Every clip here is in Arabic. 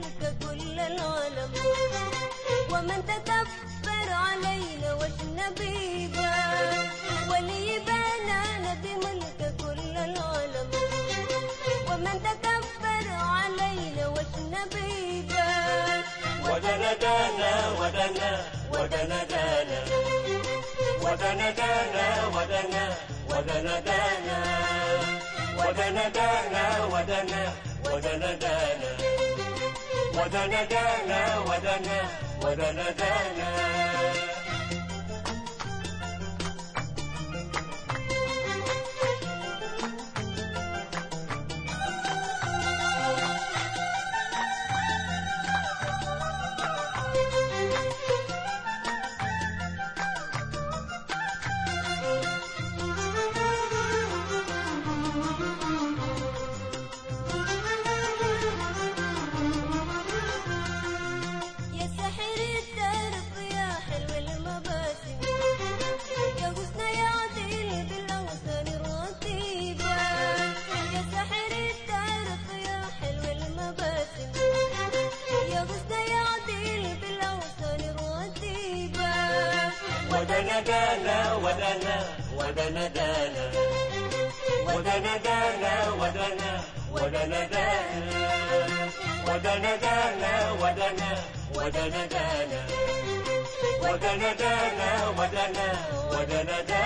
بملك كل العالم. ومن تكبر علينا وجنا بيبا ولي بنانا بملك كل العالم. ومن تكبر علينا وجنا بيبا ودنا دانا ودنا ودنا دانا ودنا دانا ودنا ودنا دانا ودنا دانا ودنا ودنا دانا ودنا دانا ودنا ودنا دانا. ودنا دانا ودنا ودنا دانا ودنا دانا ودنا ودنا دانا ودنا دانا ودنا ودنا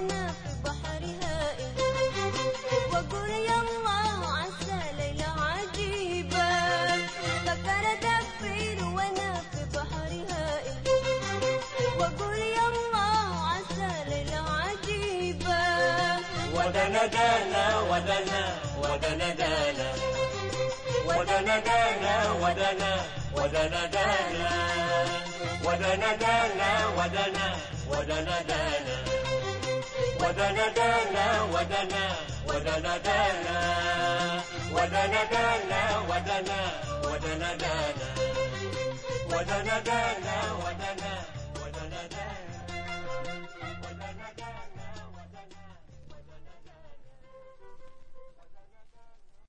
وأنا في بحر هائل واقول يا الله عسى ليلة عجيبة. فكر دبر وأنا في بحر هائل واقول يا الله عسى ليلة عجيبة. ودنا دانا ودنا ودنا دانا. ودنا دانا ودنا ودنا دانا. ودنا دانا ودنا ودنا دانا. ودنا دانا ودنا ودنا دانا ودنا دانا ودنا ودنا دانا ودنا دانا